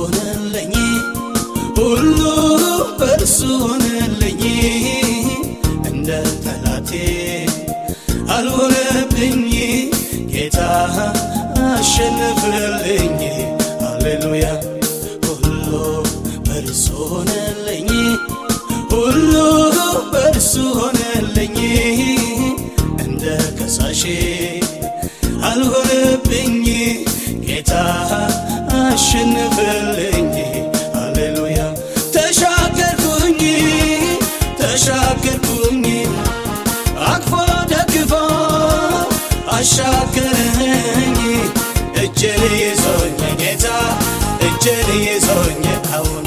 ሆነልኝ? ሁሉ በእርሱ ሆነልኝ? እንደ ጠላቴ አልሆነብኝ? ጌታ አሸነፍልኝ? ሃሌሉያ! ሁሉ በእርሱ ሆነልኝ? ሁሉ በእርሱ ሆነልኝ አሸነፍልኝ ሃሌሉያ። ተሻገርኩኝ ተሻገርኩኝ። አቅፎ ደግፎ አሻገረኝ። እጄን ይዞኝ ጌታ እጄን ይዞኝ አሁን።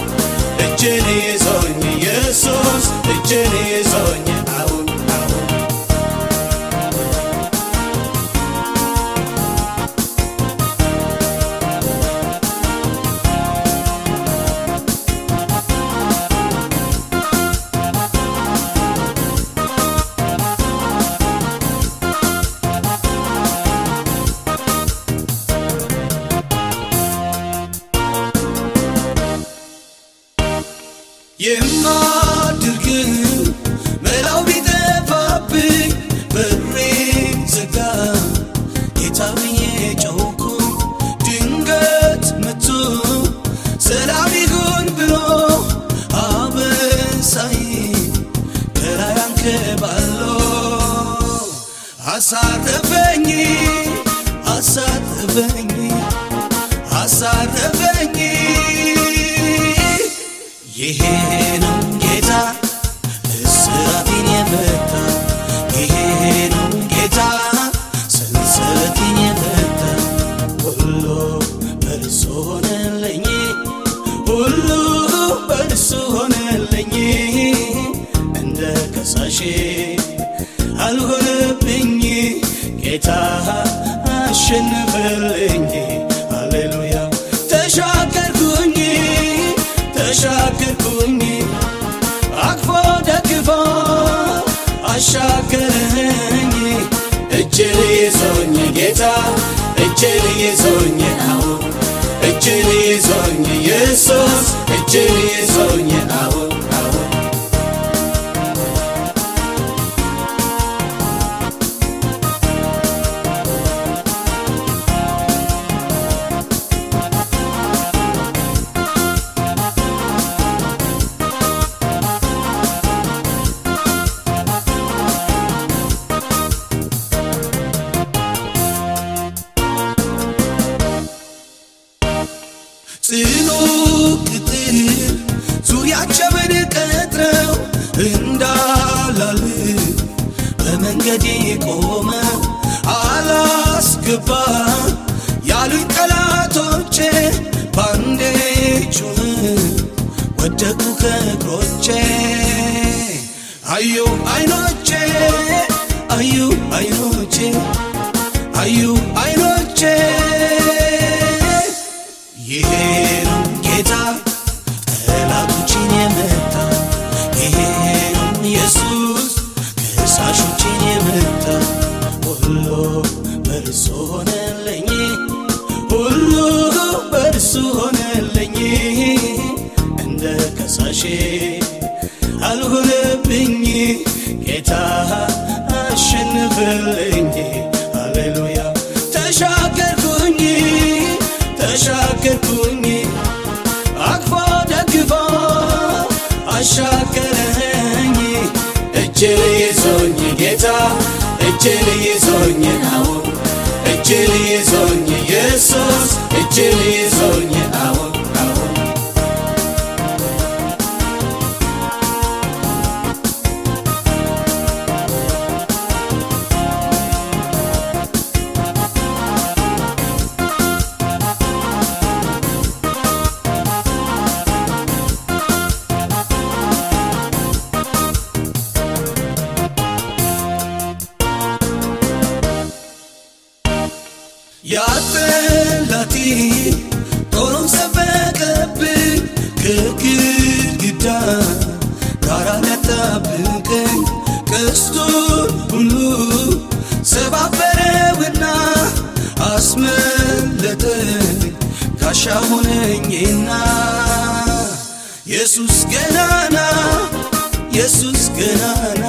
እጄን ይዞኝ ኢየሱስ እጄን የማድርግ መላው ቢጠፋብኝ በሬ ዘጋ። ጌታ ብዬ ጮኩ ድንገት መቶ ሰላም ይሁን ብሎ አበሳይ ከላይ አንከባሎ። አሳረፈኝ ይሄ ጌታ እስራቴን የፈታ ይሄ ጌታ ሰንሰለቴን የፈታ ሁሉ በእርሱ ሆነልኝ ሁሉ በእርሱ ሆነልኝ እንደ ከሳሼ አልሆነብኝ ጌታ አሸነፈልኝ ተሻገርኩኝ አቅፎ ደግፎ አሻገረኝ። እጅን ይዞኝ ጌታ እጅን ይዞኝ አሁን እጅን ይዞኝ ኢየሱስ እጅን ጽኑ ቅጥር ዙሪያቸውን ቀጥረው እንዳላል? በመንገዴ ቆመ አላስገባ ያሉኝ ጠላቶቼ ባንዴ ጩህ ወደቁ ከእግሮቼ። አዩ አይኖቼ አዩ አይኖቼ አዩ አይኖቼ ይሄ ነው ኢየሱስ ከሳሾችን የመታ ሁሉ በእርሱ ሆነልኝ። ሁሉ በእርሱ ሆነልኝ። እንደ ከሳሼ አልሆነብኝ። ጌታ አሸንፍልኝ። ሃሌሉያ ተሻገርኩኝ ተሻገርኩኝ እጅን ይዞኝ ጌታ እጅን ያጠላቴ ጦሩን ሰበቀብኝ ከግድግዳ ጋራ ነጣብቀኝ ቀስቱን ሁሉ ሰባበረውና አስመለጠኝ ጋሻ ሆነኝና ኢየሱስ ገናና ኢየሱስ ገናና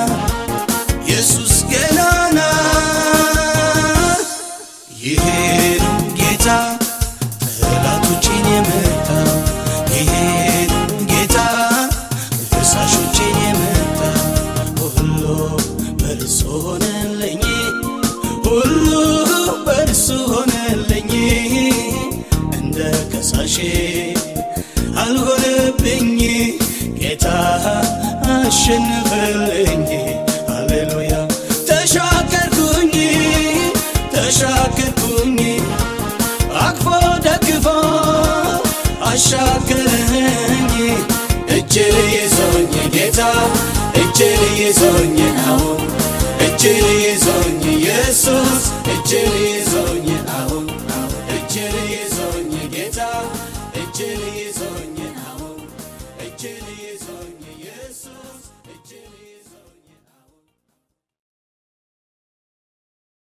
አሸነፈኝ። ሃሌሉያ ተሻገርኩኝ ተሻገርኩኝ አቅፎ ደግፎ አሻገረኝ። እጅ ይዞኝ ጌታ እጅ ይዞኝ